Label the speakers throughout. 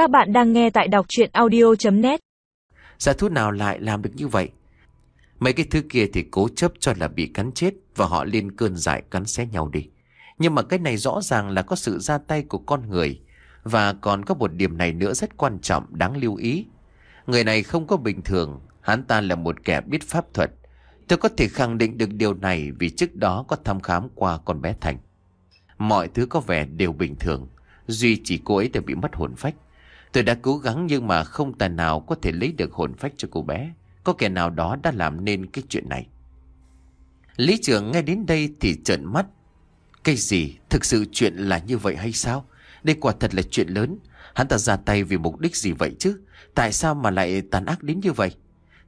Speaker 1: Các bạn đang nghe tại đọc chuyện audio.net
Speaker 2: Giả thú nào lại làm được như vậy? Mấy cái thứ kia thì cố chấp cho là bị cắn chết và họ lên cơn dại cắn xé nhau đi. Nhưng mà cái này rõ ràng là có sự ra tay của con người. Và còn có một điểm này nữa rất quan trọng đáng lưu ý. Người này không có bình thường, hắn ta là một kẻ biết pháp thuật. Tôi có thể khẳng định được điều này vì trước đó có thăm khám qua con bé Thành. Mọi thứ có vẻ đều bình thường, duy chỉ cô ấy đã bị mất hồn phách. Tôi đã cố gắng nhưng mà không tài nào có thể lấy được hồn phách cho cô bé. Có kẻ nào đó đã làm nên cái chuyện này. Lý trưởng nghe đến đây thì trợn mắt. Cái gì? Thực sự chuyện là như vậy hay sao? Đây quả thật là chuyện lớn. Hắn ta ra tay vì mục đích gì vậy chứ? Tại sao mà lại tàn ác đến như vậy?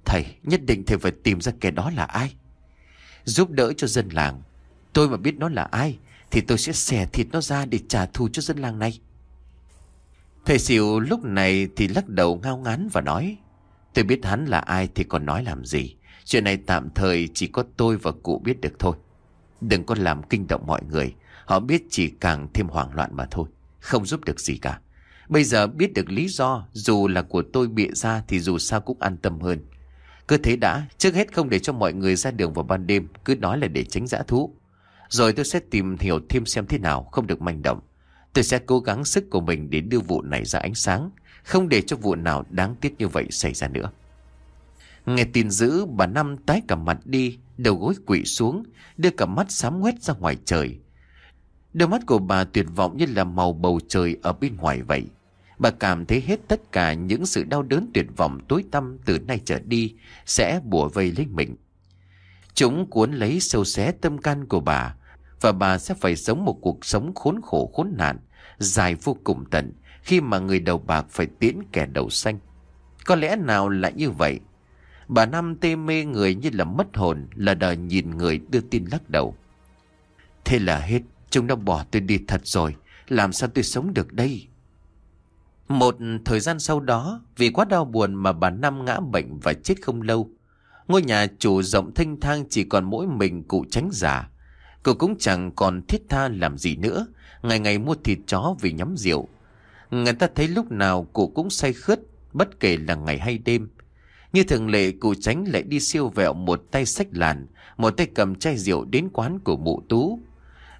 Speaker 2: Thầy, nhất định thầy phải tìm ra kẻ đó là ai? Giúp đỡ cho dân làng. Tôi mà biết nó là ai, thì tôi sẽ xẻ thịt nó ra để trả thù cho dân làng này. Thầy xỉu lúc này thì lắc đầu ngao ngán và nói, Tôi biết hắn là ai thì còn nói làm gì. Chuyện này tạm thời chỉ có tôi và cụ biết được thôi. Đừng có làm kinh động mọi người. Họ biết chỉ càng thêm hoảng loạn mà thôi. Không giúp được gì cả. Bây giờ biết được lý do, Dù là của tôi bịa ra thì dù sao cũng an tâm hơn. Cứ thế đã, Trước hết không để cho mọi người ra đường vào ban đêm, Cứ nói là để tránh giã thú. Rồi tôi sẽ tìm hiểu thêm xem thế nào, Không được manh động. Tôi sẽ cố gắng sức của mình để đưa vụ này ra ánh sáng, Không để cho vụ nào đáng tiếc như vậy xảy ra nữa. Nghe tin dữ, bà Năm tái cả mặt đi, Đầu gối quỵ xuống, Đưa cả mắt sám quét ra ngoài trời. Đôi mắt của bà tuyệt vọng như là màu bầu trời ở bên ngoài vậy. Bà cảm thấy hết tất cả những sự đau đớn tuyệt vọng tối tăm từ nay trở đi Sẽ bùa vây lấy mình. Chúng cuốn lấy sâu xé tâm can của bà và bà sẽ phải sống một cuộc sống khốn khổ khốn nạn, dài vô cùng tận khi mà người đầu bạc phải tiễn kẻ đầu xanh. Có lẽ nào lại như vậy? Bà Năm tê mê người như là mất hồn, là đời nhìn người đưa tin lắc đầu. Thế là hết, chúng đã bỏ tôi đi thật rồi, làm sao tôi sống được đây? Một thời gian sau đó, vì quá đau buồn mà bà Năm ngã bệnh và chết không lâu. Ngôi nhà chủ rộng thanh thang chỉ còn mỗi mình cụ tránh giả. Cô cũng chẳng còn thiết tha làm gì nữa. Ngày ngày mua thịt chó vì nhắm rượu. Người ta thấy lúc nào cụ cũng say khướt, Bất kể là ngày hay đêm. Như thường lệ, cụ tránh lại đi siêu vẹo Một tay sách làn, Một tay cầm chai rượu đến quán của mụ tú.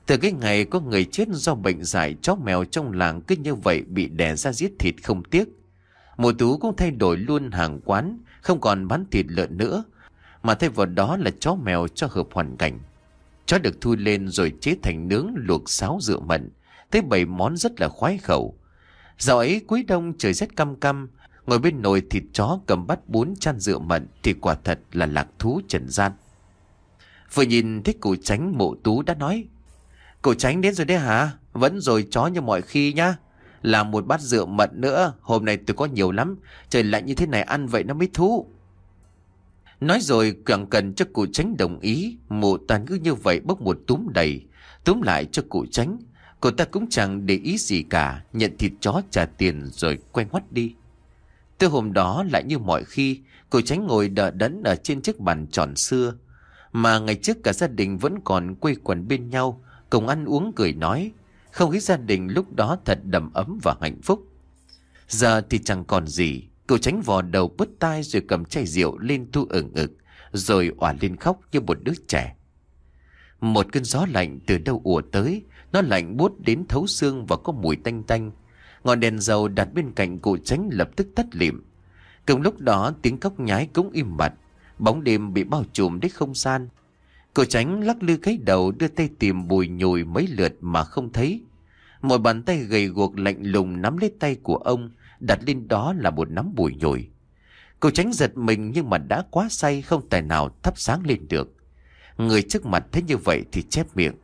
Speaker 2: Từ cái ngày có người chết do bệnh dại Chó mèo trong làng cứ như vậy Bị đè ra giết thịt không tiếc. Mụ tú cũng thay đổi luôn hàng quán, Không còn bán thịt lợn nữa, Mà thay vào đó là chó mèo cho hợp hoàn cảnh. Chó được thu lên rồi chế thành nướng luộc sáo rượu mận. tới bảy món rất là khoái khẩu. Dạo ấy cuối đông trời rét căm căm. Ngồi bên nồi thịt chó cầm bát bún chan rượu mận thì quả thật là lạc thú trần gian. Vừa nhìn thấy cụ tránh mộ tú đã nói. Cụ tránh đến rồi đấy hả? Vẫn rồi chó như mọi khi nhá. Làm một bát rượu mận nữa. Hôm nay tôi có nhiều lắm. Trời lạnh như thế này ăn vậy nó mới thú. Nói rồi, càng cần cho cụ tránh đồng ý. Mụ toàn cứ như vậy bốc một túm đầy, Túm lại cho cụ tránh Cô ta cũng chẳng để ý gì cả, Nhận thịt chó trả tiền rồi quay ngoắt đi. Từ hôm đó lại như mọi khi, Cụ tránh ngồi đỡ đẫn ở trên chiếc bàn tròn xưa. Mà ngày trước cả gia đình vẫn còn quây quần bên nhau, Cùng ăn uống cười nói. Không khí gia đình lúc đó thật đầm ấm và hạnh phúc. Giờ thì chẳng còn gì. Cậu tránh vò đầu bứt tai rồi cầm chai rượu lên thu ửng ực, rồi òa lên khóc như một đứa trẻ. Một cơn gió lạnh từ đâu ùa tới, nó lạnh buốt đến thấu xương và có mùi tanh tanh. Ngọn đèn dầu đặt bên cạnh cụ tránh lập tức tắt lịm. Cùng lúc đó tiếng cốc nhái cũng im bặt, bóng đêm bị bao trùm đến không gian. Cậu tránh lắc lư cái đầu đưa tay tìm bùi nhùi mấy lượt mà không thấy. Một bàn tay gầy guộc lạnh lùng nắm lấy tay của ông, đặt lên đó là một nắm bụi nhồi. Cô tránh giật mình nhưng mà đã quá say không tài nào thắp sáng lên được. Người trước mặt thấy như vậy thì chép miệng.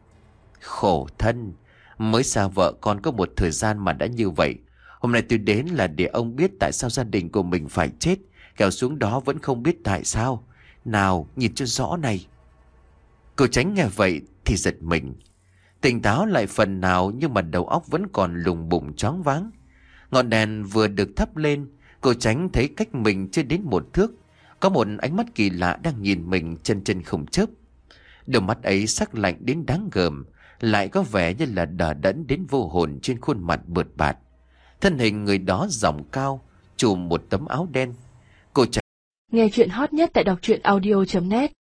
Speaker 2: Khổ thân, mới xa vợ con có một thời gian mà đã như vậy. Hôm nay tôi đến là để ông biết tại sao gia đình của mình phải chết. kéo xuống đó vẫn không biết tại sao. Nào, nhìn cho rõ này. Cô tránh nghe vậy thì giật mình. Tỉnh táo lại phần nào nhưng mà đầu óc vẫn còn lùng bụng chóng váng. Ngọn đèn vừa được thắp lên, cô tránh thấy cách mình chưa đến một thước. Có một ánh mắt kỳ lạ đang nhìn mình chân chân không chớp. Đôi mắt ấy sắc lạnh đến đáng gờm, lại có vẻ như là đờ đẫn đến vô hồn trên khuôn mặt bượt bạt. Thân hình người đó giọng cao, trùm một tấm áo đen. Cô tránh.
Speaker 3: Nghe chuyện hot nhất tại đọc truyện audio.net